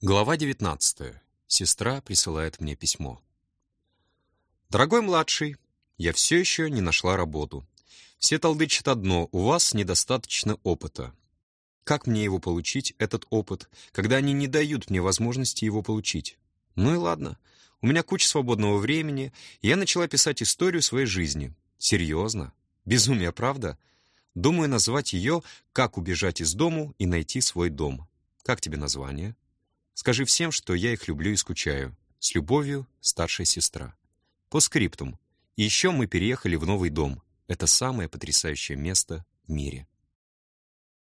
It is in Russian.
Глава 19. Сестра присылает мне письмо. Дорогой младший, я все еще не нашла работу. Все толдычат одно, у вас недостаточно опыта. Как мне его получить, этот опыт, когда они не дают мне возможности его получить? Ну и ладно, у меня куча свободного времени, и я начала писать историю своей жизни. Серьезно? Безумие, правда? Думаю назвать ее «Как убежать из дому и найти свой дом». Как тебе название? Скажи всем, что я их люблю и скучаю. С любовью, старшая сестра. По скриптум. И еще мы переехали в новый дом. Это самое потрясающее место в мире.